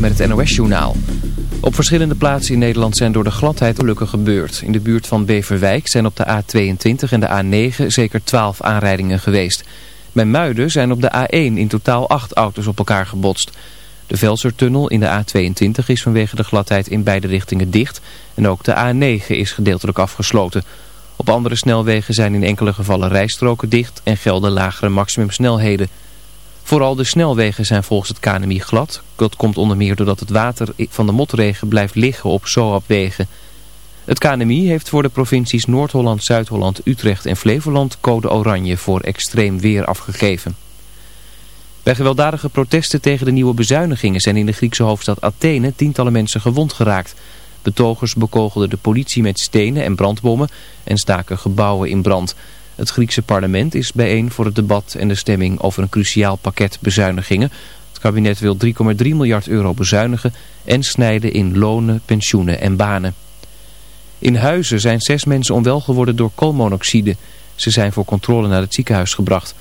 Met het NOS-journaal. Op verschillende plaatsen in Nederland zijn door de gladheid ongelukken gebeurd. In de buurt van Beverwijk zijn op de A22 en de A9 zeker 12 aanrijdingen geweest. Bij Muiden zijn op de A1 in totaal 8 auto's op elkaar gebotst. De Velsertunnel in de A22 is vanwege de gladheid in beide richtingen dicht. En ook de A9 is gedeeltelijk afgesloten. Op andere snelwegen zijn in enkele gevallen rijstroken dicht en gelden lagere maximumsnelheden. Vooral de snelwegen zijn volgens het KNMI glad. Dat komt onder meer doordat het water van de motregen blijft liggen op zoapwegen. Het KNMI heeft voor de provincies Noord-Holland, Zuid-Holland, Utrecht en Flevoland code oranje voor extreem weer afgegeven. Bij gewelddadige protesten tegen de nieuwe bezuinigingen zijn in de Griekse hoofdstad Athene tientallen mensen gewond geraakt. Betogers bekogelden de politie met stenen en brandbommen en staken gebouwen in brand. Het Griekse parlement is bijeen voor het debat en de stemming over een cruciaal pakket bezuinigingen. Het kabinet wil 3,3 miljard euro bezuinigen en snijden in lonen, pensioenen en banen. In Huizen zijn zes mensen onwel geworden door koolmonoxide. Ze zijn voor controle naar het ziekenhuis gebracht.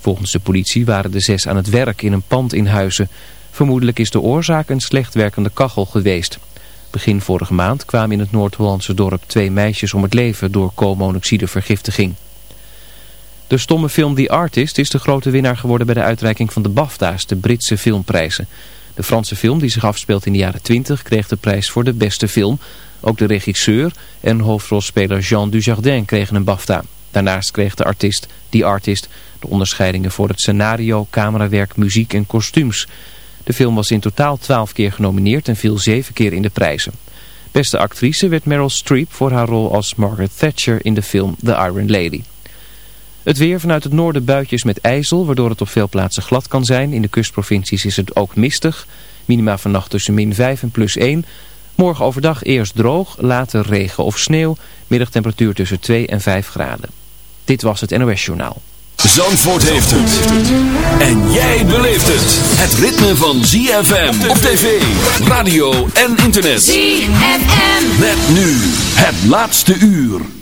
Volgens de politie waren de zes aan het werk in een pand in Huizen. Vermoedelijk is de oorzaak een slecht werkende kachel geweest. Begin vorige maand kwamen in het Noord-Hollandse dorp twee meisjes om het leven door koolmonoxidevergiftiging. De stomme film The Artist is de grote winnaar geworden bij de uitreiking van de BAFTA's, de Britse filmprijzen. De Franse film, die zich afspeelt in de jaren 20, kreeg de prijs voor de beste film. Ook de regisseur en hoofdrolspeler Jean Dujardin kregen een BAFTA. Daarnaast kreeg de artiest, The Artist, de onderscheidingen voor het scenario, camerawerk, muziek en kostuums. De film was in totaal twaalf keer genomineerd en viel zeven keer in de prijzen. Beste actrice werd Meryl Streep voor haar rol als Margaret Thatcher in de film The Iron Lady. Het weer vanuit het noorden buitjes met ijzel, waardoor het op veel plaatsen glad kan zijn. In de kustprovincies is het ook mistig. Minima vannacht tussen min 5 en plus 1. Morgen overdag eerst droog, later regen of sneeuw. Middagtemperatuur tussen 2 en 5 graden. Dit was het NOS Journaal. Zandvoort heeft het. En jij beleeft het. Het ritme van ZFM op tv, radio en internet. ZFM. Met nu het laatste uur.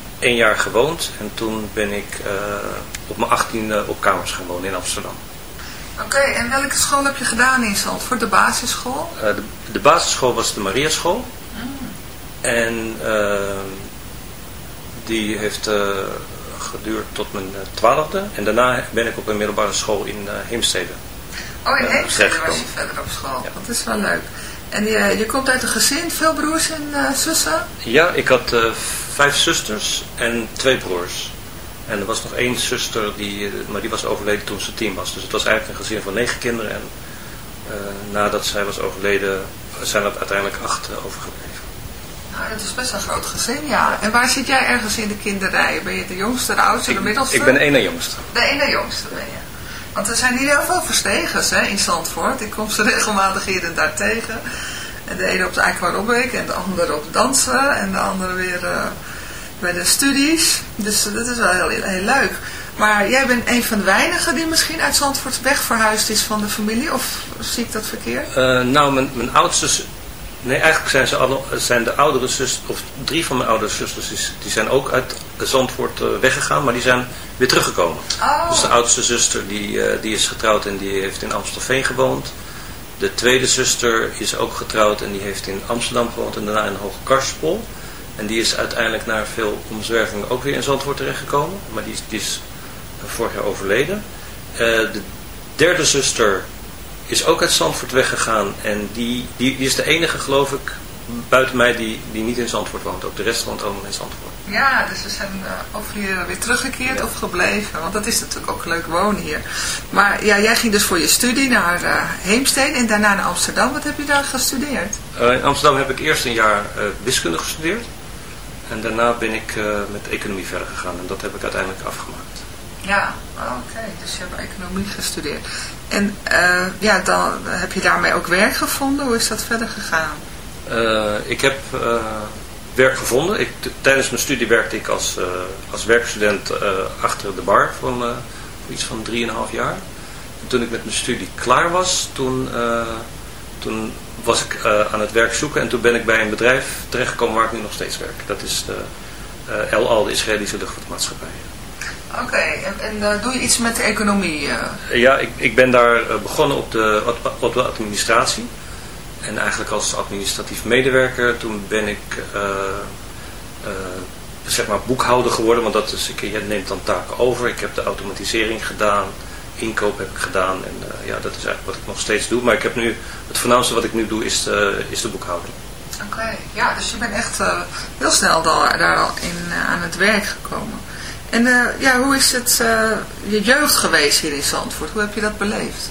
één jaar gewoond. En toen ben ik uh, op mijn 18 op kamers gaan wonen in Amsterdam. Oké, okay, en welke school heb je gedaan in Zandvoort? De basisschool? Uh, de, de, basisschool was de Mariaschool. Mm. En die heeft geduurd tot mijn twaalfde. En daarna ben ik op een middelbare school in Heemstede. Oh, in Heemstede was je verder op school. Ja. Dat is wel leuk. En je, je komt uit een gezin, veel broers en zussen? Ja, ik had vijf zusters en twee broers. En er was nog één zuster, die, maar die was overleden toen ze tien was. Dus het was eigenlijk een gezin van negen kinderen. En uh, nadat zij was overleden, zijn er uiteindelijk acht overgebleven. Nou, dat is best een groot gezin, ja. En waar zit jij ergens in de kinderrij? Ben je de jongste, de oudste, ik, de middelste? Ik ben de ene jongste. De ene jongste ben je. Want er zijn hier heel veel verstegers hè, in Zandvoort. Ik kom ze regelmatig hier en daar tegen. En de ene op de aquarobic en de andere op dansen. En de andere weer uh, bij de studies. Dus uh, dat is wel heel, heel leuk. Maar jij bent een van de weinigen die misschien uit Zandvoort weg verhuisd is van de familie. Of zie ik dat verkeerd? Uh, nou, mijn, mijn oudste... Nee, eigenlijk zijn, ze alle, zijn de oudere zusters, of drie van mijn oudere zusters, die zijn ook uit Zandvoort weggegaan, maar die zijn weer teruggekomen. Oh. Dus de oudste zuster die, die is getrouwd en die heeft in Amstelveen gewoond. De tweede zuster is ook getrouwd en die heeft in Amsterdam gewoond en daarna in Hoge Karspel. En die is uiteindelijk na veel omzwervingen ook weer in Zandvoort terechtgekomen. Maar die, die is vorig jaar overleden. Uh, de derde zuster is ook uit Zandvoort weggegaan. En die, die, die is de enige, geloof ik, buiten mij die, die niet in Zandvoort woont. Ook de rest woont allemaal in Zandvoort. Ja, dus we zijn uh, of hier weer teruggekeerd ja. of gebleven. Want dat is natuurlijk ook leuk wonen hier. Maar ja, jij ging dus voor je studie naar uh, Heemsteen en daarna naar Amsterdam. Wat heb je daar gestudeerd? Uh, in Amsterdam heb ik eerst een jaar wiskunde gestudeerd. En daarna ben ik met economie verder gegaan. En dat heb ik uiteindelijk afgemaakt. Ja, oké. Okay. Dus je hebt economie gestudeerd. En ja, dan heb je daarmee ook werk gevonden. Hoe is dat verder gegaan? ik heb werk gevonden. Ik, tijdens mijn studie werkte ik als, uh, als werkstudent uh, achter de bar van, uh, voor iets van 3,5 jaar. En toen ik met mijn studie klaar was, toen, toen was ik aan het werk zoeken en toen ben ik bij een bedrijf terechtgekomen waar ik nu nog steeds werk. Dat is de El Al, de Israëlische luchtvaartmaatschappij. Oké, okay, en, en doe je iets met de economie? Ja, ik, ik ben daar begonnen op de, op de administratie. En eigenlijk als administratief medewerker, toen ben ik uh, uh, zeg maar boekhouder geworden. Want dat is, je neemt dan taken over. Ik heb de automatisering gedaan. Inkoop heb ik gedaan. En uh, ja, dat is eigenlijk wat ik nog steeds doe. Maar ik heb nu, het voornaamste wat ik nu doe is, is de boekhouding. Oké, ja, dus je bent echt heel snel daar, daar al in, aan het werk gekomen. En ja, hoe is het je jeugd geweest hier in Zandvoort? Hoe heb je dat beleefd?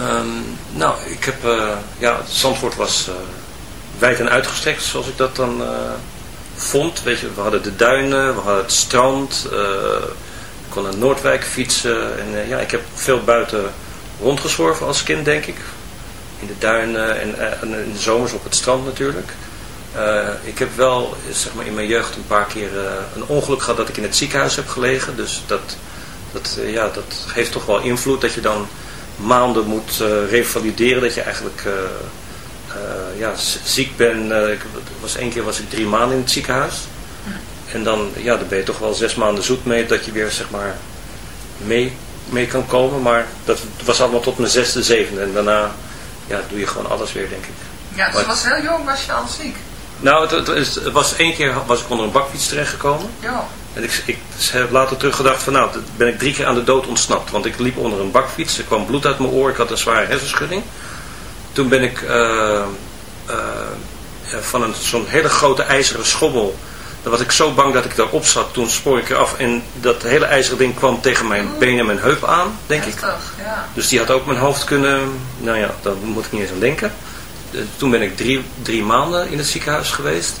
Um, nou, ik heb, uh, ja, Zandvoort was uh, wijd en uitgestrekt zoals ik dat dan uh, vond. Weet je, we hadden de duinen, we hadden het strand, ik kon naar Noordwijk fietsen. En ja, ik heb veel buiten rondgezworven als kind, denk ik. In de duinen en, en in de zomers op het strand natuurlijk. ik heb wel, zeg maar, in mijn jeugd een paar keer een ongeluk gehad dat ik in het ziekenhuis heb gelegen. Dus dat, dat, ja, dat geeft toch wel invloed dat je dan maanden moet uh, revalideren. Dat je eigenlijk uh, uh, ja, ziek bent. ik, was, één keer was ik drie maanden in het ziekenhuis. En dan, ja, dan ben je toch wel zes maanden zoet mee dat je weer zeg maar mee, mee kan komen. Maar dat was allemaal tot mijn zesde, zevende. En daarna ja, doe je gewoon alles weer, denk ik. Ja, dus maar, was heel jong, was je al ziek? Nou, het, het, het, was één keer was ik onder een bakfiets terechtgekomen. Ja. En ik, ik heb later teruggedacht van nou, ben ik drie keer aan de dood ontsnapt. Want ik liep onder een bakfiets, er kwam bloed uit mijn oor, ik had een zware hersenschudding. Toen ben ik uh, uh, van zo'n hele grote ijzeren schommel, dan was ik zo bang dat ik daarop zat. Toen spoor ik eraf en dat hele ijzeren ding kwam tegen mijn been en mijn heup aan, denk ik. Ja. Dus die had ook mijn hoofd kunnen, nou ja, daar moet ik niet eens aan denken. Toen ben ik drie, drie maanden in het ziekenhuis geweest.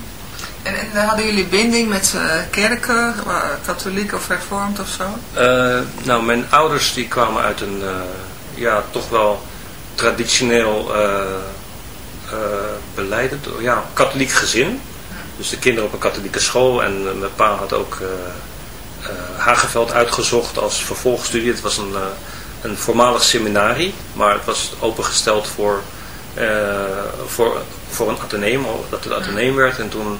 En, en hadden jullie binding met uh, kerken, uh, katholiek of hervormd of zo? Uh, nou, mijn ouders die kwamen uit een, ja, toch wel traditioneel beleidend, ja, katholiek gezin. Dus de kinderen op een katholieke school en mijn pa had ook Hageveld uitgezocht als vervolgstudie. Het was een, een voormalig seminarie, maar het was opengesteld voor, voor, voor een ateneum, dat het ateneum werd. En toen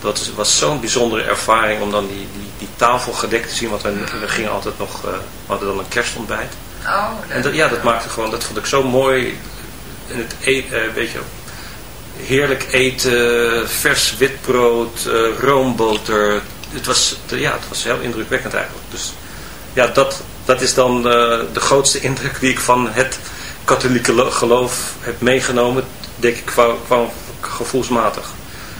dat was zo'n bijzondere ervaring om dan die, die, die, tafel gedekt te zien. Want we, we gingen altijd nog, we hadden dan een kerstontbijt. Oh, en dat, ja, dat maakte gewoon, dat vond ik zo mooi. En het e uh, weet je, heerlijk eten, vers witbrood, uh, roomboter. Het was, ja, het was heel indrukwekkend eigenlijk. Dus ja, dat, dat is dan de grootste indruk die ik van het katholieke geloof heb meegenomen. Denk ik qua, qua gevoelsmatig.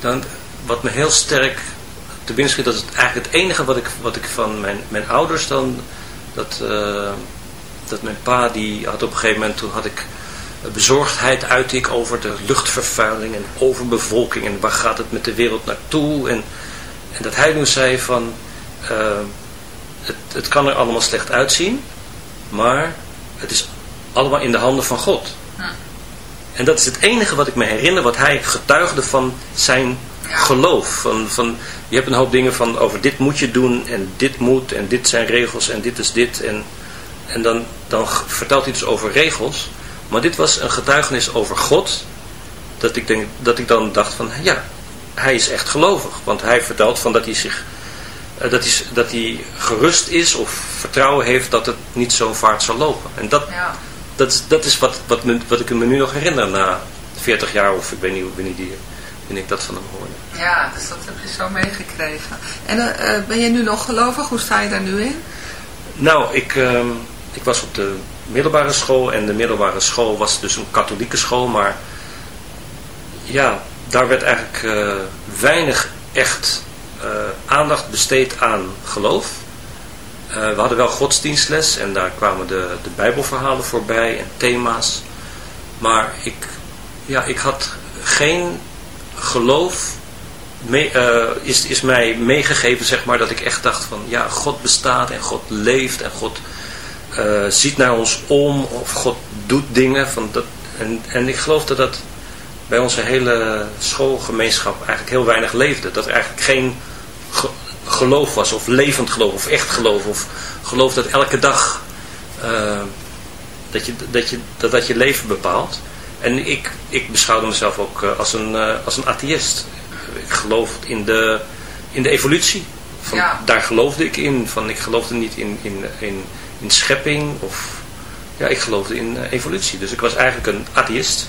dan, wat me heel sterk te binnen schiet, dat is eigenlijk het enige wat ik, wat ik van mijn, mijn ouders dan, dat, uh, dat mijn pa, die had op een gegeven moment, toen had ik bezorgdheid uit ik over de luchtvervuiling en overbevolking en waar gaat het met de wereld naartoe en, en dat hij nu zei van, uh, het, het kan er allemaal slecht uitzien, maar het is allemaal in de handen van God. En dat is het enige wat ik me herinner, wat hij getuigde van zijn geloof. Van, van, je hebt een hoop dingen van over dit moet je doen en dit moet en dit zijn regels en dit is dit. En, en dan, dan vertelt hij dus over regels. Maar dit was een getuigenis over God. Dat ik, denk, dat ik dan dacht van ja, hij is echt gelovig. Want hij vertelt van dat hij zich eh, dat, hij, dat hij gerust is of vertrouwen heeft dat het niet zo vaart zal lopen. En dat, ja dat, is, dat is wat, wat, me, wat ik me nu nog herinner na 40 jaar of ik weet niet, niet die, ik dat van hem hoorde. Ja, dus dat heb je zo meegekregen. En ben je nu nog gelovig? Hoe sta je daar nu in? Nou, ik, ehm, ik was op de middelbare school en de middelbare school was dus een katholieke school, maar ja, daar werd eigenlijk uh, weinig echt aandacht besteed aan geloof. Uh, we hadden wel godsdienstles en daar kwamen de, de bijbelverhalen voorbij en thema's. Maar ik, ja, ik had geen geloof, mee, is, is mij meegegeven zeg maar, dat ik echt dacht van ja, God bestaat en God leeft en God ziet naar ons om of God doet dingen. Van dat, en, en ik geloof dat dat bij onze hele schoolgemeenschap eigenlijk heel weinig leefde. Dat er eigenlijk geen geloof was, of levend geloof, of echt geloof, of geloof dat elke dag uh, dat, je, dat, je, dat, dat je leven bepaalt. En ik, ik beschouwde mezelf ook uh, als, een, uh, als een atheïst. Ik geloof in de, in de evolutie. Van, ja. Daar geloofde ik in. Van, ik geloofde niet in, in, in, in schepping. Of, ja, ik geloofde in evolutie. Dus ik was eigenlijk een atheïst.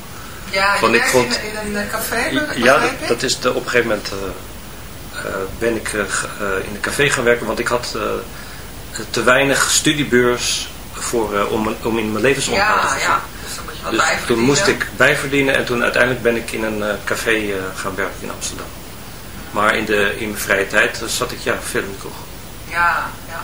Ja, je ik vond, in, in, een café? Ja, dat, dat, is de, op een gegeven moment uh, uh, ben ik uh, in een café gaan werken, want ik had te weinig studiebeurs voor, om, om in mijn levensonderhoud ja, te voorzien. Ja, dus, dus toen moest ik bijverdienen en toen uiteindelijk ben ik in een café gaan werken in Amsterdam. Maar in, de, in mijn vrije tijd zat ik ja, veel in de kroeg. Ja, ja.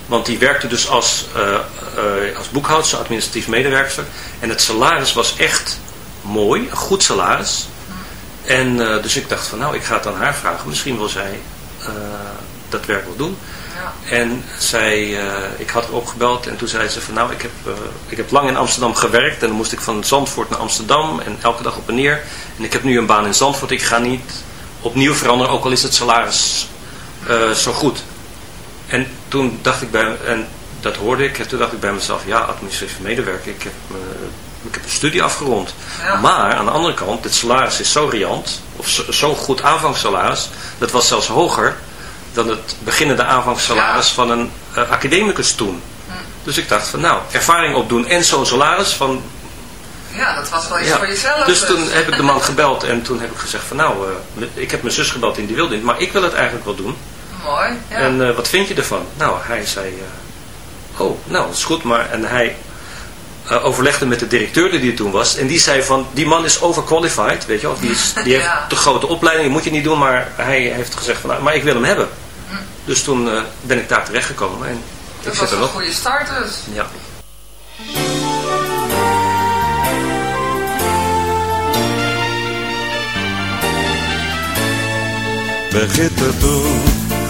Want die werkte dus als, uh, uh, als boekhoudster, administratief medewerker. En het salaris was echt mooi, een goed salaris. En dus ik dacht van nou, ik ga het aan haar vragen. Misschien wil zij dat werk wel doen. Ja. En zij, ik had haar opgebeld en toen zei ze van nou, ik heb, ik heb lang in Amsterdam gewerkt. En dan moest ik van Zandvoort naar Amsterdam en elke dag op en neer. En ik heb nu een baan in Zandvoort. Ik ga niet opnieuw veranderen, ook al is het salaris uh, zo goed. En toen dacht ik bij en dat hoorde ik, en toen dacht ik bij mezelf, ja, administratief medewerker, ik heb, uh, ik heb een studie afgerond. Ja. Maar aan de andere kant, het salaris is zo riant, of zo, zo goed aanvangssalaris, dat was zelfs hoger dan het beginnende aanvangssalaris ja. van een uh, academicus toen. Hm. Dus ik dacht van nou, ervaring opdoen en zo'n salaris van ja, dat was wel iets voor jezelf. Dus, dus, toen heb ik de man gebeld en toen heb ik gezegd van nou, uh, ik heb mijn zus gebeld in die wilde maar ik wil het eigenlijk wel doen. En eh, wat vind je ervan? Nou, hij zei, eh, oh, nou, dat is goed, maar... En hij eh, overlegde met de directeur die er toen was. En die zei van, die man is overqualified, weet je wel. Die, is, die heeft de grote opleiding, die moet je niet doen. Maar hij heeft gezegd van, nou, maar ik wil hem hebben. Mm. Dus toen ben ik daar terechtgekomen. En dat ik was zit er een goede start dus. Ja.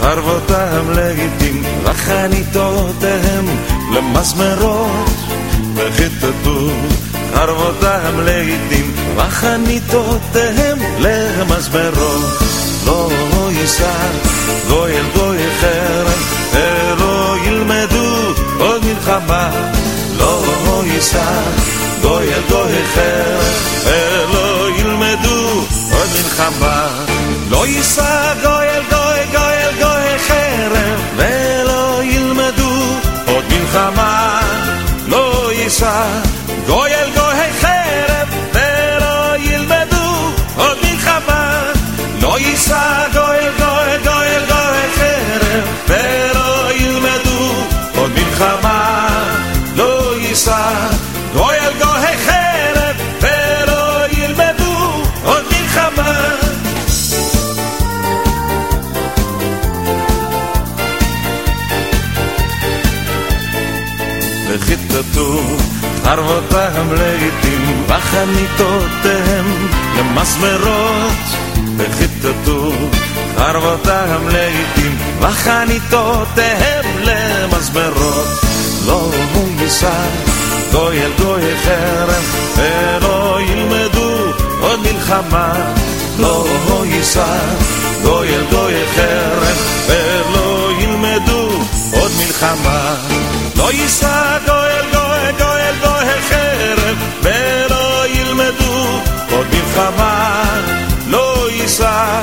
חרבותם לעתים וחניתותיהם למסמרות וחיטטו חרבותם לעתים וחניתותיהם למסמרות לא יישא גוי אל גוי חרם ולא ילמדו עוד מלחמה. לא יישא גוי אל גוי חרם ולא ילמדו עוד מלחמה. לא יישא גוי גוי עוד מלחמה לא יישא גוי אל גוי חרב ולא ילמדו עוד מלחמה וחיטטו חרבותם לעתים וחניתותיהם למסמרות וחיטטו חרבותם לעתים וחניתותיהם למסמרות לא יישא גוי אל גוי חרם ולא ילמדו עוד מלחמה לא יישא גוי אל גוי חרם ולא ילמדו עוד מלחמה לא יישא גואל גואל גואל גואל חרב ולא ילמדו עוד מלחמה לא יישא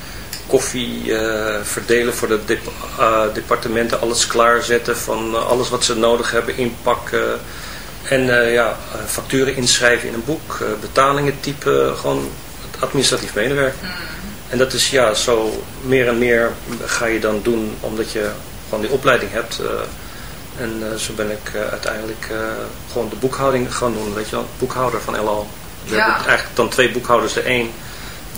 koffie verdelen voor de departementen. Alles klaarzetten van alles wat ze nodig hebben, inpakken. En ja, facturen inschrijven in een boek, betalingen typen, gewoon administratief medewerker. Mm. En dat is ja, zo meer en meer ga je dan doen omdat je gewoon die opleiding hebt. En zo ben ik uiteindelijk gewoon de boekhouding gaan doen, weet je wel, boekhouder van LL. We ja. hebben eigenlijk dan twee boekhouders. De een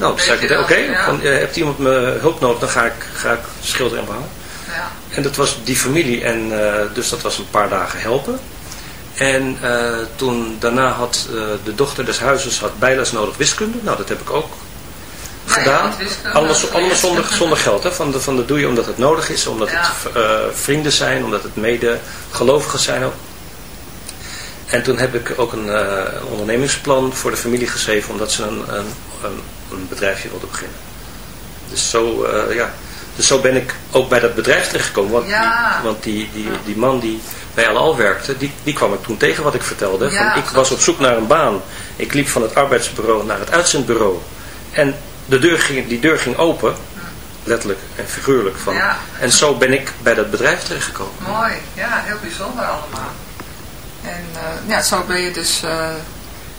Nou, toen zei ik, oké, okay, ja. hebt iemand me hulp nodig, dan ga ik, ga ik schilderen en behangen. Ja. En dat was die familie, en dus dat was een paar dagen helpen. En toen daarna had de dochter des huizes had bijles nodig wiskunde. Nou, dat heb ik ook gedaan. allemaal zonder, zonder geld. Hè? Van, de, van de doe je omdat het nodig is, omdat het uh, vrienden zijn, omdat het mede gelovigen zijn ook. En toen heb ik ook een, ondernemingsplan voor de familie geschreven, omdat ze een, een, een, bedrijfje wilden beginnen. Dus zo, uh, ja. dus zo ben ik ook bij dat bedrijf terechtgekomen. Want, die, want die, die, die man die bij Al werkte, die, die kwam ik toen tegen wat ik vertelde. Van, ik was op zoek naar een baan. Ik liep van het arbeidsbureau naar het uitzendbureau. En de deur ging, die deur ging open, letterlijk en figuurlijk. Van. En zo ben ik bij dat bedrijf terechtgekomen. Mooi, ja, heel bijzonder allemaal. En uh, ja, zo ben je dus uh,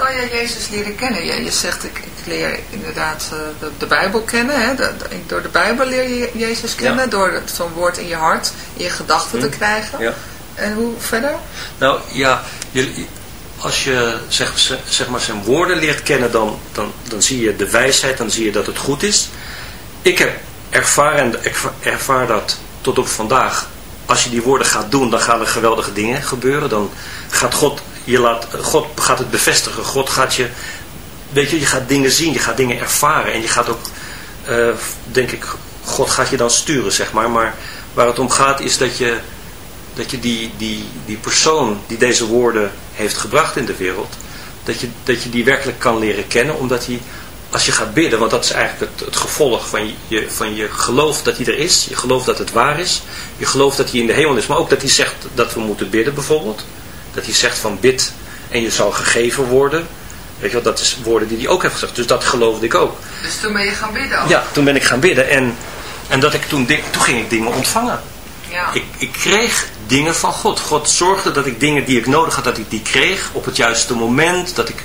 Kan je Jezus leren kennen? Je, je zegt, ik, ik leer inderdaad uh, de, de, Bijbel kennen. Hè? De, de, door de Bijbel leer je Jezus kennen. Ja. Door zo'n woord in je hart, in je gedachten hm. te krijgen. Ja. En hoe verder? Nou ja, je, als je zeg, zeg maar zijn woorden leert kennen, dan, dan, dan zie je de wijsheid, dan zie je dat het goed is. Ik heb ervaren, ik ervaar dat tot op vandaag. Als je die woorden gaat doen, dan gaan er geweldige dingen gebeuren. Dan gaat God, je laat, God gaat het bevestigen. God gaat je, weet je, je gaat dingen zien, je gaat dingen ervaren. En je gaat ook, uh, denk ik, God gaat je dan sturen, zeg maar. Maar waar het om gaat is dat je, dat je die, die, die persoon die deze woorden heeft gebracht in de wereld, dat je, dat je die werkelijk kan leren kennen, omdat hij, als je gaat bidden, want dat is eigenlijk het, het gevolg van je, van je geloof dat hij er is, je geloof dat het waar is, je geloof dat hij in de hemel is, maar ook dat hij zegt dat we moeten bidden bijvoorbeeld, dat hij zegt van bid en je zal gegeven worden, weet je wel, dat is woorden die hij ook heeft gezegd, dus dat geloofde ik ook. Dus toen ben je gaan bidden? Ook? Ja, toen ben ik gaan bidden en, en dat ik toen, toen ging ik dingen ontvangen. Ja. Ik, ik kreeg dingen van God. God zorgde dat ik dingen die ik nodig had, dat ik die kreeg op het juiste moment. Dat ik...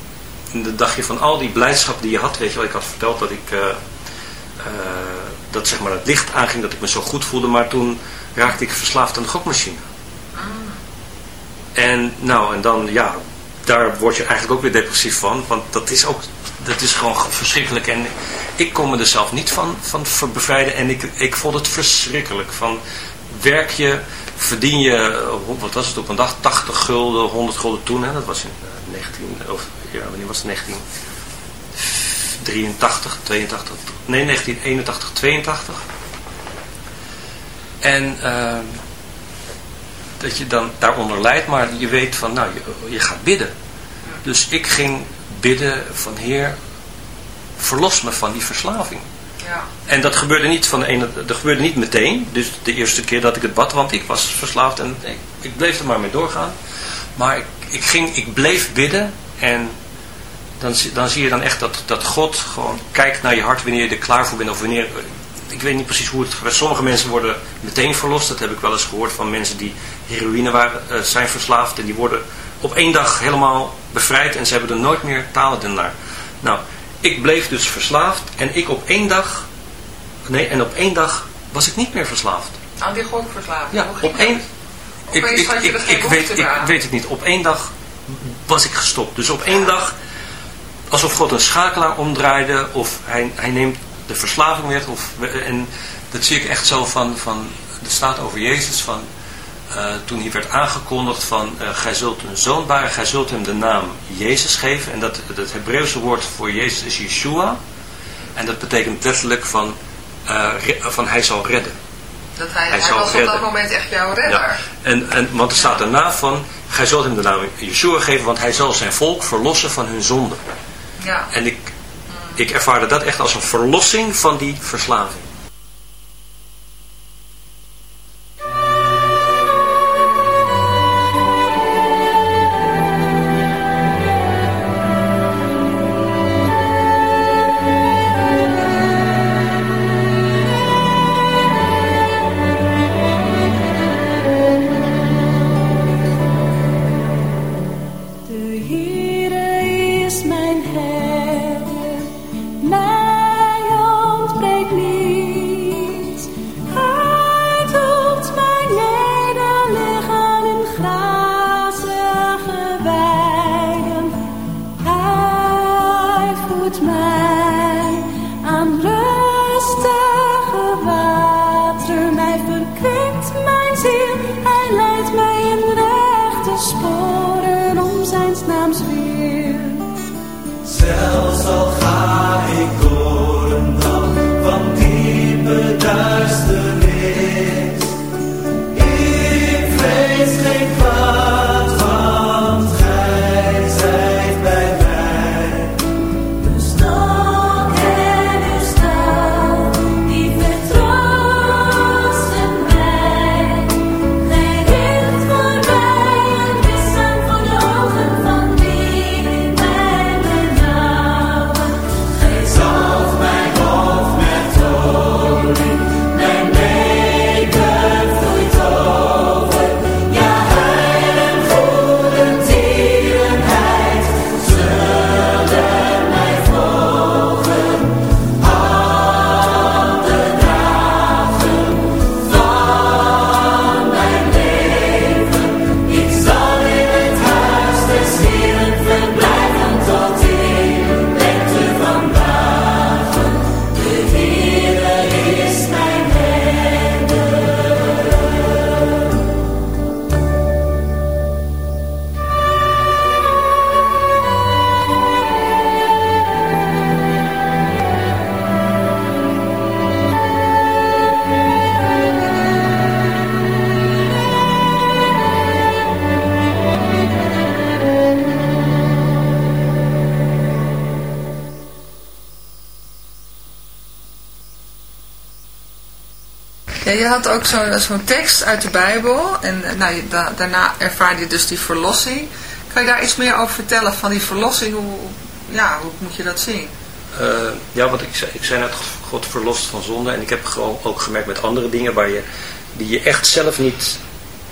dan dacht je van al die blijdschap die je had. Weet je wel, ik had verteld dat ik... Uh, uh, dat zeg maar het licht aanging, dat ik me zo goed voelde. Maar toen raakte ik verslaafd aan de gokmachine. En nou, en dan, ja, daar word je eigenlijk ook weer depressief van. Want dat is ook, dat is gewoon verschrikkelijk. En ik kon me er zelf niet van, van bevrijden. En ik, ik vond het verschrikkelijk. Van, werk je verdien je, eh, wat was het op een dag, 80 gulden, 100 gulden toen. Hè? Dat was in 19, of ja, wanneer was het 1983, 82, nee 1981, 82. En uh, dat je dan daaronder lijdt, maar je weet van, nou, je, je gaat bidden. Dus ik ging bidden van Heer, verlos me van die verslaving. Ja. En dat gebeurde niet van de ene, dat gebeurde niet meteen. Dus de eerste keer dat ik het bad, want ik was verslaafd en ik, ik bleef er maar mee doorgaan. Maar ik, ik, ging, ik bleef bidden en dan, dan zie je dan echt dat, dat God gewoon kijkt naar je hart wanneer je er klaar voor bent. Of wanneer, ik weet niet precies hoe het gebeurt. Sommige mensen worden meteen verlost. Dat heb ik wel eens gehoord van mensen die heroïne waren, uh, zijn verslaafd. En die worden op één dag helemaal bevrijd en ze hebben er nooit meer talen ernaar. Nou, ik bleef dus verslaafd en ik op één dag, nee, en op één dag was ik niet meer verslaafd. Aan die verslaafd? Ja, op één, ik, ik, ik, ik weet, ik weet het niet. Op één dag was ik gestopt. Dus op één dag, alsof God een schakelaar omdraaide, of hij, hij neemt de verslaving weg. Of, en dat zie ik echt zo van, van, er staat over Jezus van, uh, toen hij werd aangekondigd van, uh, gij zult een zoon baren, gij zult hem de naam Jezus geven. En dat, het Hebreeuwse woord voor Jezus is Yeshua. En dat betekent letterlijk van, uh, van hij zal redden. Dat hij, hij, hij was redden. op dat moment echt jouw redder. Ja. En, en, want er staat daarna van, gij zult hem de naam Yeshua geven, want hij zal zijn volk verlossen van hun zonde. Ja. En ik, ik ervaarde dat echt als een verlossing van die verslaving. Had ook zo'n tekst uit de Bijbel. En eh, nou, daarna ervaar je dus die verlossing. Kan je daar iets meer over vertellen van die verlossing? Hoe, ja, hoe moet je dat zien? Uh, ja, wat ik zei, ik net, God verlost van zonde. En ik heb ook gemerkt met andere dingen waar je, die je echt zelf niet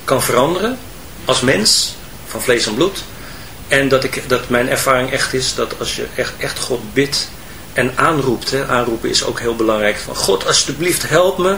kan veranderen. Als mens, van vlees en bloed. En dat, ik, dat mijn ervaring echt is dat als je echt, echt God bidt en aanroept. Hè, aanroepen is ook heel belangrijk. Van God, alsjeblieft, help me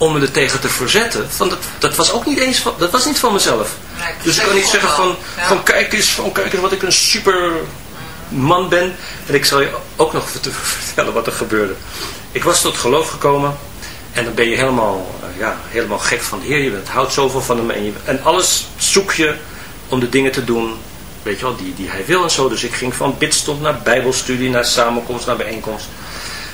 om me er tegen te verzetten. Van dat, dat was ook niet eens van, dat was niet van mezelf. Nee, Dus ik kan niet zeggen van, Ja. van kijk eens, van kijk eens wat ik een super man ben. En ik zal je ook nog vert- vertellen wat er gebeurde. Ik was tot geloof gekomen. En dan ben je helemaal, eh, ja, helemaal gek van de Heer. Je bent, houdt zoveel van hem. En, je, en alles zoek je om de dingen te doen, weet je wel, die, die hij wil en zo. Dus ik ging van bidstond naar bijbelstudie, naar samenkomst, naar bijeenkomst.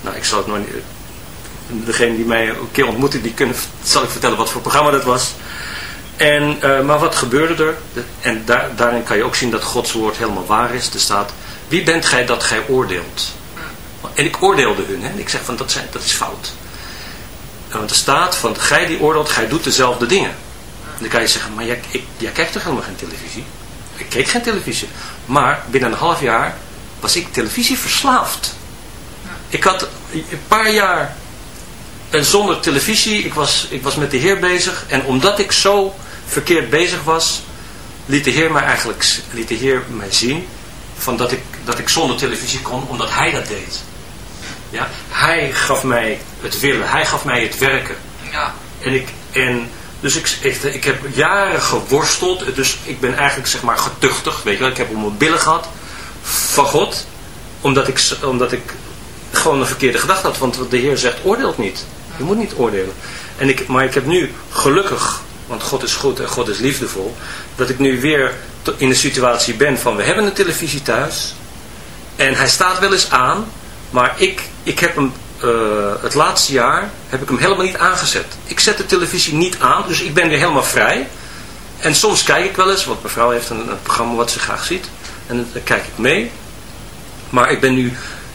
nou, ik zal het maar niet, degene die mij een keer ontmoette, die kunnen, zal ik vertellen wat voor programma dat was. En, eh, maar wat gebeurde er? En daar, daarin kan je ook zien dat Gods woord helemaal waar is. Er staat, wie bent gij dat gij oordeelt? En ik oordeelde hun. Hè? Ik zeg van, dat, zijn, dat is fout. Want er staat van, gij die oordeelt, gij doet dezelfde dingen. En dan kan je zeggen, maar jij, ik, kijkt toch helemaal geen televisie? Ik keek geen televisie. Maar binnen een half jaar was ik televisie verslaafd. Ik had een paar jaar en zonder televisie, ik was, ik was met de Heer bezig. En omdat ik zo verkeerd bezig was, liet de Heer mij eigenlijk liet de Heer mij zien van dat, ik, dat ik zonder televisie kon, omdat Hij dat deed. Ja? Hij gaf mij het willen, Hij gaf mij het werken. Ja. En ik, en dus ik, ik, ik heb jaren geworsteld, dus ik ben eigenlijk zeg maar getuchtig, weet je wel. Ik heb om mijn billen gehad van God, omdat ik, omdat ik gewoon een verkeerde gedachte had. Want de Heer zegt, oordeelt niet. Je moet niet oordelen. En ik, maar ik heb nu gelukkig, want God is goed en God is liefdevol, dat ik nu weer in de situatie ben van, we hebben een televisie thuis. En hij staat wel eens aan, maar ik, ik heb hem eh, het laatste jaar heb ik hem helemaal niet aangezet. Ik zet de televisie niet aan, dus ik ben weer helemaal vrij. En soms kijk ik wel eens, want mijn vrouw heeft een, een programma wat ze graag ziet. En dan kijk ik mee. Maar ik ben nu,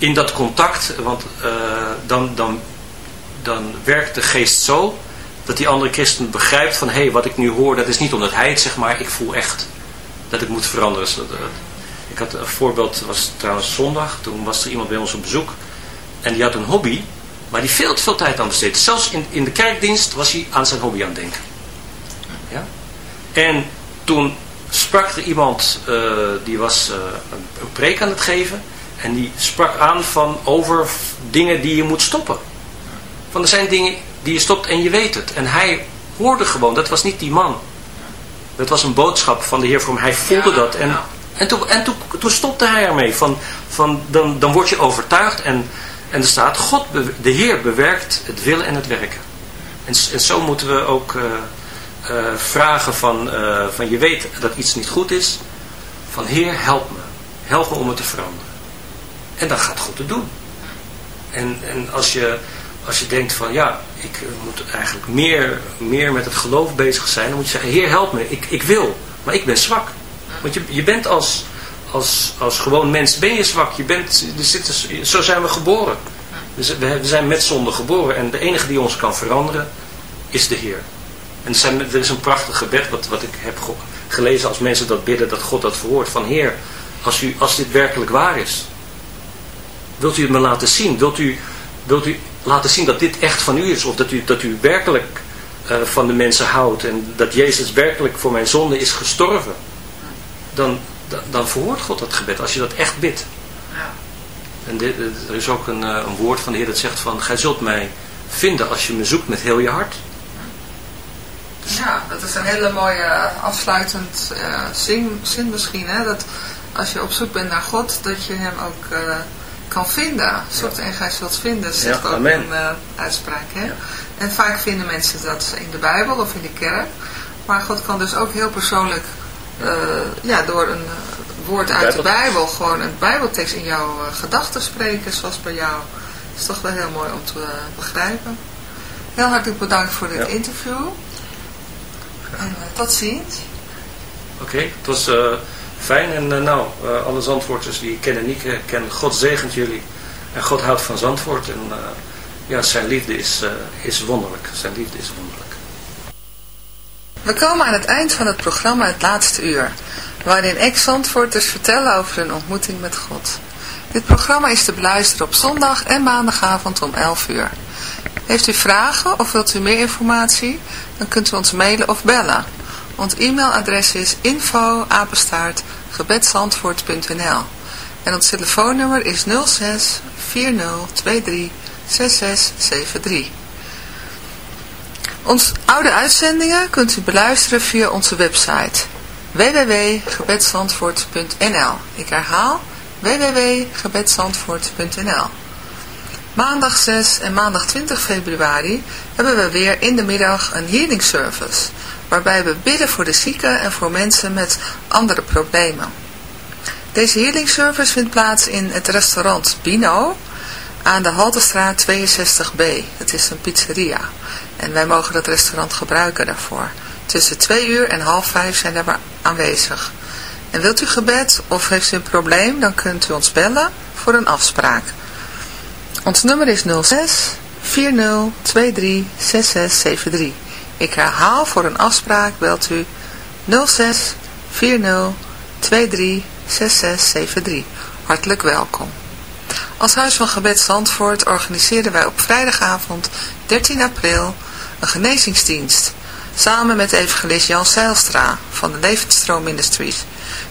in dat contact, want eh, dan, dan, dan werkt de geest zo dat die andere christen begrijpt van, hé, hey, wat ik nu hoor, dat is niet omdat hij het zegt, maar ik voel echt dat ik moet veranderen. Eh, Ik had een voorbeeld, was trouwens zondag, toen was er iemand bij ons op bezoek. En die had een hobby, waar die veel te veel tijd aan besteedde. Zelfs in, in de kerkdienst was hij aan zijn hobby aan het denken. Ja? En toen sprak er iemand, uh, die was een, een, preek aan het geven. En die sprak aan van over dingen die je moet stoppen. Van er zijn dingen die je stopt en je weet het. En hij hoorde gewoon, dat was niet die man. Dat was een boodschap van de Heer voor hem. Hij voelde dat. En, en, toen, en toen, toen stopte hij ermee. Van, van, dan, dan word je overtuigd en, en er staat, God, de Heer bewerkt het willen en het werken. En, en zo moeten we ook uh, uh, vragen van, uh, van je weet dat iets niet goed is. Van Heer, help me. Help me om het te veranderen. En dan gaat God het doen. En, en als, je, als je denkt van ja, ik moet eigenlijk meer, meer met het geloof bezig zijn. Dan moet je zeggen, Heer help me, ik, ik wil. Maar ik ben zwak. Want je, je bent als, als, als gewoon mens, ben je zwak. Je bent, er zit, zo zijn we geboren. Dus we zijn met zonde geboren. En de enige die ons kan veranderen, is de Heer. En er, zijn, er is een prachtig gebed wat, wat ik heb gelezen als mensen dat bidden, dat God dat verhoort. Van Heer, als, u, als dit werkelijk waar is, wilt u het me laten zien? Wilt u, wilt u laten zien dat dit echt van u is? Of dat u, dat u werkelijk uh, van de mensen houdt en dat Jezus werkelijk voor mijn zonde is gestorven? Dan, dan, verhoort God dat gebed, als je dat echt bidt. En dit, er is ook een, een woord van de Heer dat zegt van, gij zult mij vinden als je me zoekt met heel je hart. Ja, dat is een hele mooie afsluitend uh, zin, zin misschien. Hè? Dat als je op zoek bent naar God, dat je hem ook kan vinden. Zoekt en gij zult vinden, ja, ook amen. een uh, uitspraak. Hè? En vaak vinden mensen dat in de Bijbel of in de kerk. Maar God kan dus ook heel persoonlijk, ja, door een woord uit de Bijbel, gewoon een Bijbeltekst in jouw gedachten spreken, zoals bij jou. Dat is toch wel heel mooi om te begrijpen. Heel hartelijk bedankt voor dit interview. En tot ziens. Oké, okay, het was fijn. En uh, nou, alle Zandvoorters die ik ken en niet ken, God zegent jullie. En God houdt van Zandvoort. En ja, zijn liefde is, is wonderlijk. Zijn liefde is wonderlijk. We komen aan het eind van het programma Het Laatste Uur. Waarin ex-Zandvoorters vertellen over hun ontmoeting met God. Dit programma is te beluisteren op zondag en maandagavond om 11 uur. Heeft u vragen of wilt u meer informatie? Dan kunt u ons mailen of bellen. Ons e-mailadres is info en ons telefoonnummer is 06 4023 6673. Onze oude uitzendingen kunt u beluisteren via onze website www.gebedzandvoort.nl Ik herhaal www.gebedzandvoort.nl Maandag 6 en maandag 20 februari hebben we weer in de middag een healing service, waarbij we bidden voor de zieken en voor mensen met andere problemen. Deze healing service vindt plaats in het restaurant Bino aan de Haltestraat 62B. Het is een pizzeria en wij mogen dat restaurant gebruiken daarvoor. Tussen 2 uur en half 5 zijn we aanwezig. En wilt u gebed of heeft u een probleem, dan kunt u ons bellen voor een afspraak. Ons nummer is 06 40 23 6673. Ik herhaal voor een afspraak belt u 06 40 23 6673. Hartelijk welkom. Als Huis van Gebed Zandvoort organiseren wij op vrijdagavond 13 april een genezingsdienst. Samen met evangelist Jan Seilstra van de Levensstroom Ministries.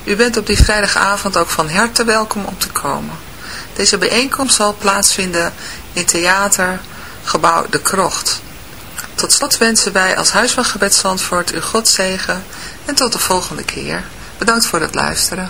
U bent op die vrijdagavond ook van harte welkom om te komen. Deze bijeenkomst zal plaatsvinden in theatergebouw De Krocht. Tot slot wensen wij als Huis van Gebed Zandvoort u God zegen en tot de volgende keer. Bedankt voor het luisteren.